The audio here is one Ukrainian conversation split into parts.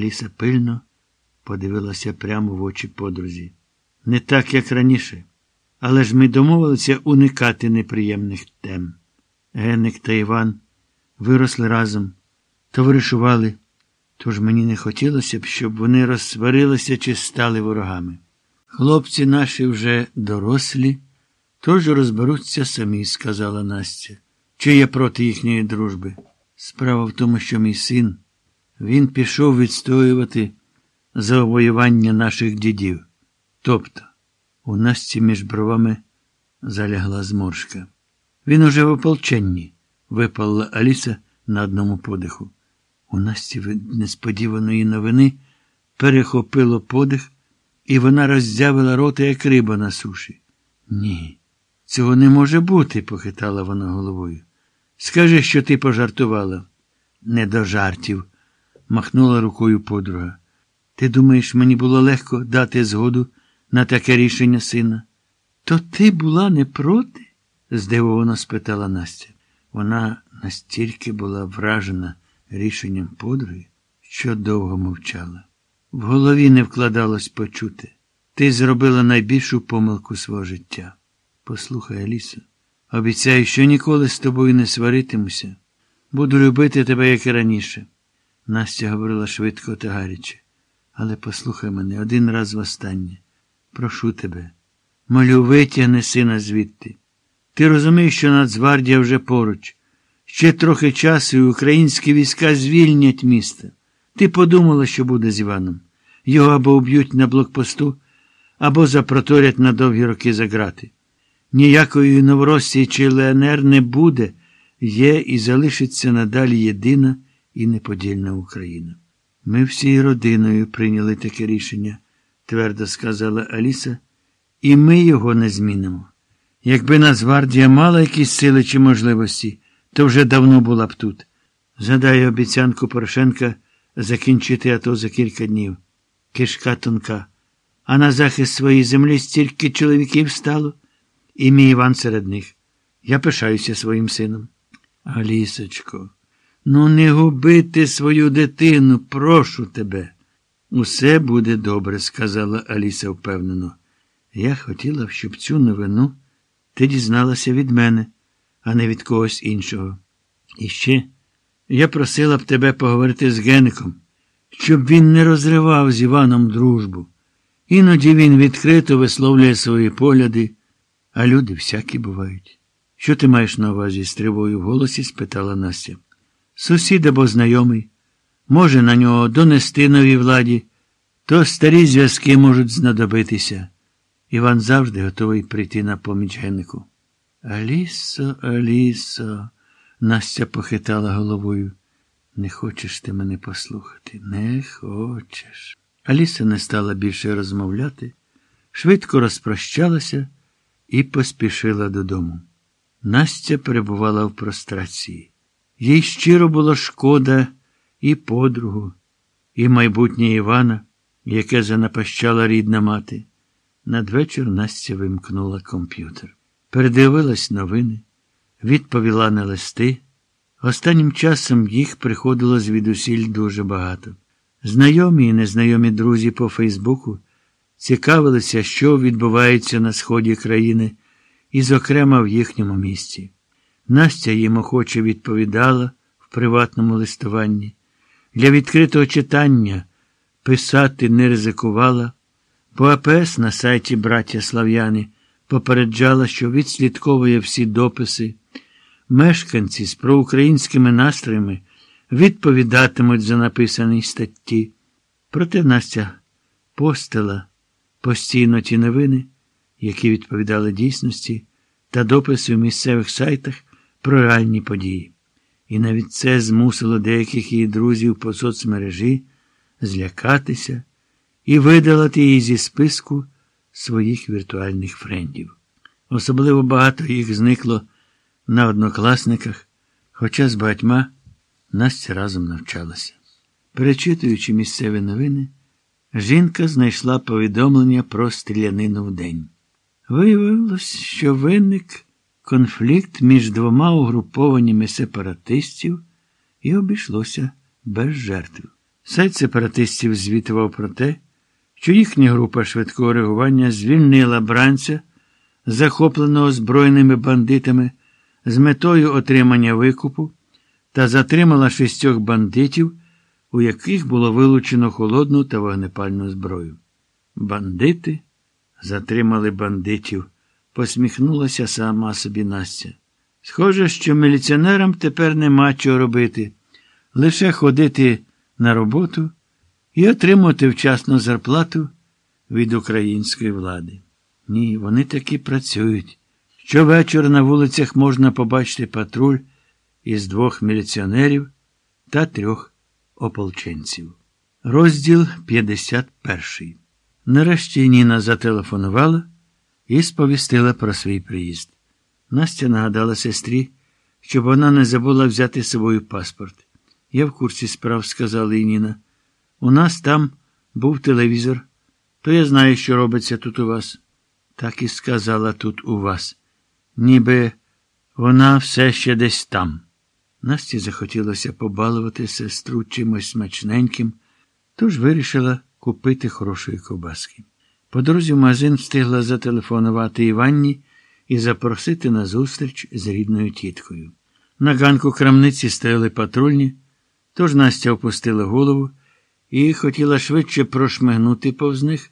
Ліса пильно подивилася прямо в очі подрузі. Не так, як раніше. Але ж ми домовилися уникати неприємних тем. Генник та Іван виросли разом, товаришували, тож мені не хотілося б, щоб вони розсварилися чи стали ворогами. Хлопці наші вже дорослі, тож розберуться самі, сказала Настя. Чи я проти їхньої дружби? Справа в тому, що мій син, він пішов відстоювати завоювання наших дідів. Тобто, у Насті між бровами залягла зморшка. Він уже в ополченні, випала Аліса на одному подиху. У Насті від несподіваної новини перехопило подих, і вона роззявила рота, як риба на суші. Ні, цього не може бути, похитала вона головою. Скажи, що ти пожартувала. Не до жартів, махнула рукою подруга. Ти думаєш, мені було легко дати згоду на таке рішення сина? То ти була не проти? здивовано спитала Настя. Вона настільки була вражена рішенням подруги, що довго мовчала. В голові не вкладалось почути. Ти зробила найбільшу помилку свого життя. Послухай, Алісо, обіцяю, що ніколи з тобою не сваритимуся. Буду любити тебе, як і раніше. Настя говорила швидко та гаряче. Але послухай мене один раз востаннє. Прошу тебе. Молю, витягни сина звідти. Ти розумієш, що Нацгвардія вже поруч. Ще трохи часу і українські війська звільнять місто. Ти подумала, що буде з Іваном. Його або уб'ють на блокпосту, або запроторять на довгі роки за грати. Ніякої Новоросії чи ЛНР не буде, є і залишиться надалі єдина і неподільна Україна. Ми всією родиною прийняли таке рішення, твердо сказала Аліса, і ми його не змінимо. Якби Нацгвардія мала якісь сили чи можливості, то вже давно була б тут. Згадаю обіцянку Порошенка закінчити АТО за кілька днів. Кишка тонка. А на захист своєї землі стільки чоловіків стало, і мій Іван серед них. Я пишаюся своїм сином. Алісочко, ну не губити свою дитину, прошу тебе. Усе буде добре, сказала Аліса впевнено. Я хотіла щоб цю новину ти дізналася від мене, а не від когось іншого. І ще я просила б тебе поговорити з Генником, щоб він не розривав з Іваном дружбу. Іноді він відкрито висловлює свої погляди, а люди всякі бувають. Що ти маєш на увазі з тривою в голосі? спитала Настя. Сусід або знайомий, може на нього донести новій владі, то старі зв'язки можуть знадобитися. Іван завжди готовий прийти на поміч Геннику. Алісо, Алісо, Настя похитала головою. Не хочеш ти мене послухати? Не хочеш. Аліса не стала більше розмовляти, швидко розпрощалася і поспішила додому. Настя перебувала в прострації. Їй щиро було шкода і подругу, і майбутнє Івана, яке занапащала рідна мати. Надвечір Настя вимкнула комп'ютер. Передивилась новини, відповіла на листи. Останнім часом їх приходило звідусіль дуже багато. Знайомі і незнайомі друзі по Фейсбуку цікавилися, що відбувається на сході країни, і, зокрема, в їхньому місті. Настя їм охоче відповідала в приватному листуванні. Для відкритого читання писати не ризикувала. По АПС на сайті Браття Слав'яни попереджала, що відслідковує всі дописи. Мешканці з проукраїнськими настроями відповідатимуть за написані статті. Проте Настя постила постійно ті новини, які відповідали дійсності, та дописи в місцевих сайтах про реальні події. І навіть це змусило деяких її друзів по соцмережі злякатися і видалити її зі списку своїх віртуальних френдів. Особливо багато їх зникло на однокласниках, хоча з багатьма Настя разом навчалася. Перечитуючи місцеві новини, жінка знайшла повідомлення про стрілянину в день. Виявилось, що виник конфлікт між двома угрупованнями сепаратистів і обійшлося без жертв. Сайт сепаратистів звітував про те, що їхня група швидкого реагування звільнила бранця, захопленого збройними бандитами, з метою отримання викупу та затримала шістьох бандитів, у яких було вилучено холодну та вогнепальну зброю. Бандити затримали бандитів, посміхнулася сама собі Настя. Схоже, що міліціонерам тепер нема чого робити, лише ходити на роботу і отримувати вчасну зарплату від української влади. Ні, вони таки працюють. Щовечора на вулицях можна побачити патруль із двох міліціонерів та трьох ополченців. Розділ 51. Нарешті Ніна зателефонувала і сповістила про свій приїзд. Настя нагадала сестрі, щоб вона не забула взяти з собою паспорт. Я в курсі справ, сказала і Ніна. У нас там був телевізор, то я знаю, що робиться тут у вас. Так і сказала тут у вас. Ніби вона все ще десь там. Насті захотілося побалувати сестру чимось смачненьким, тож вирішила купити хорошої ковбаски. По дорозі в магазин встигла зателефонувати Іванні і запросити на зустріч з рідною тіткою. На ганку крамниці стояли патрульні, тож Настя опустила голову і хотіла швидше прошмигнути повз них,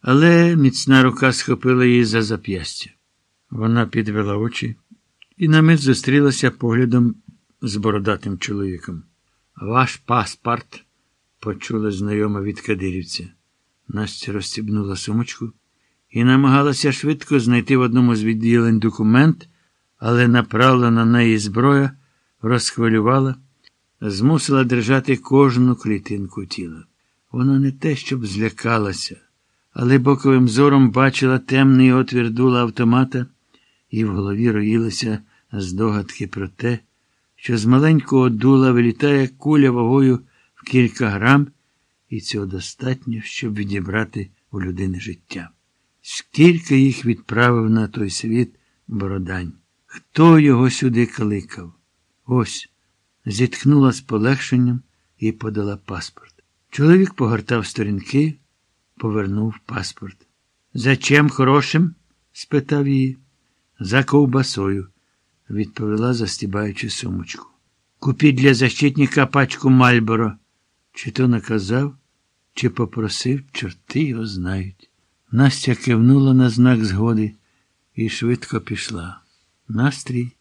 але міцна рука схопила її за зап'ястя. Вона підвела очі і на мить зустрілася поглядом з бородатим чоловіком. Ваш паспорт, почула знайома від кадирівця. Настя розстібнула сумочку і намагалася швидко знайти в одному з відділень документ, але направлена на неї зброя розхвилювала, змусила держати кожну клітинку тіла. Вона не те, щоб злякалася, але боковим зором бачила темний отвір дула автомата, і в голові роїлися здогадки про те, що з маленького дула вилітає куля вагою в кілька грам, і цього достатньо, щоб відібрати у людини життя. Скільки їх відправив на той світ Бородань? Хто його сюди кликав? Ось, зітхнула з полегшенням і подала паспорт. Чоловік погортав сторінки, повернув паспорт. За чим хорошим? спитав її. За ковбасою, відповіла, застібаючи сумочку. Купіть для защитника пачку Мальборо. Чи то наказав, чи попросив, чорти його знають. Настя кивнула на знак згоди і швидко пішла. Настрій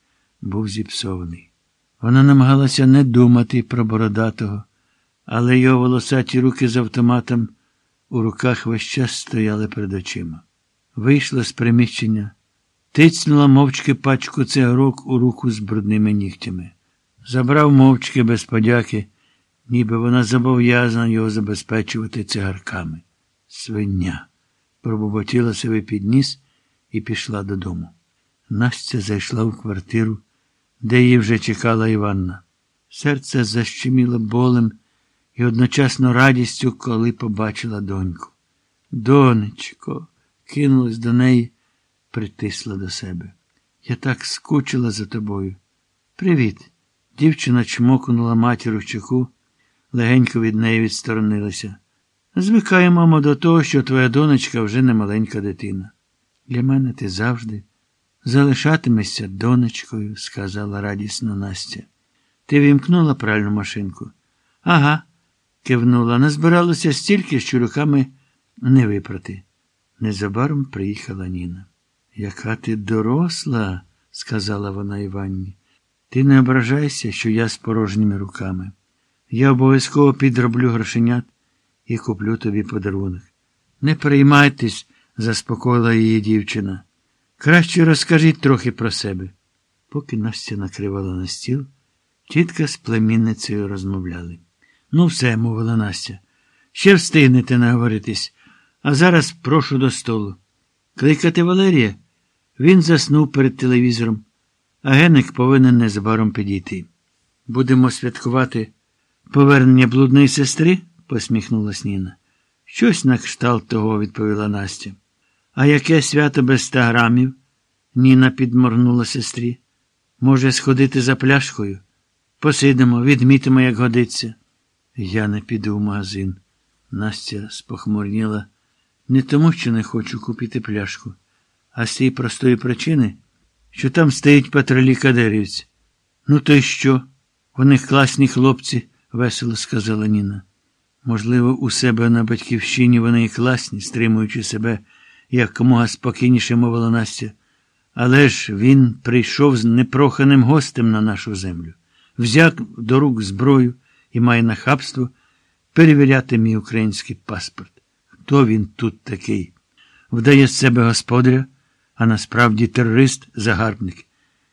був зіпсований. Вона намагалася не думати про бородатого, але його волосаті руки з автоматом у руках весь час стояли перед очима. Вийшла з приміщення, тицнула мовчки пачку цигарок у руку з брудними нігтями. Забрав мовчки без подяки, ніби вона зобов'язана його забезпечувати цигарками. Свиня. Пробуботіла себе під ніс і пішла додому. Настя зайшла в квартиру, де її вже чекала Іванна. Серце защеміло болем і одночасно радістю, коли побачила доньку. Донечко, кинулась до неї, притисла до себе. Я так скучила за тобою. Привіт. Дівчина чмокнула матір у чеку, легенько від неї відсторонилася. Звикає, мамо, до того, що твоя донечка вже не маленька дитина. Для мене ти завжди залишатимешся донечкою, сказала радісно Настя. Ти вімкнула пральну машинку? Ага, кивнула. Назбиралося стільки, що руками не випрати. Незабаром приїхала Ніна. Яка ти доросла, сказала вона Іванні. Ти не ображайся, що я з порожніми руками. Я обов'язково підроблю грошенят і куплю тобі подарунок. Не переймайтесь, заспокоїла її дівчина. Краще розкажіть трохи про себе. Поки Настя накривала на стіл, тітка з племінницею розмовляли. Ну, все, мовила Настя. Ще встигнете наговоритись, а зараз прошу до столу. Кликати Валерія? Він заснув перед телевізором, а Геник повинен незабаром підійти. Будемо святкувати повернення блудної сестри? посміхнулась Ніна. Щось на кшталт того, відповіла Настя. А яке свято без ста грамів? Ніна підморгнула сестрі. Може, сходити за пляшкою? Посидимо, відмітимо, як годиться. Я не піду в магазин. Настя спохмурніла не тому, що не хочу купити пляшку, а з тієї простої причини, що там стоїть патрулі кадирівці. Ну, то й що? Вони класні хлопці, весело сказала Ніна. Можливо, у себе на батьківщині вони і класні, стримуючи себе, якомога спокійніше мовила Настя. Але ж він прийшов з непроханим гостем на нашу землю, взяв до рук зброю і має нахабство перевіряти мій український паспорт. Хто він тут такий? Вдає з себе господаря, а насправді терорист, загарбник.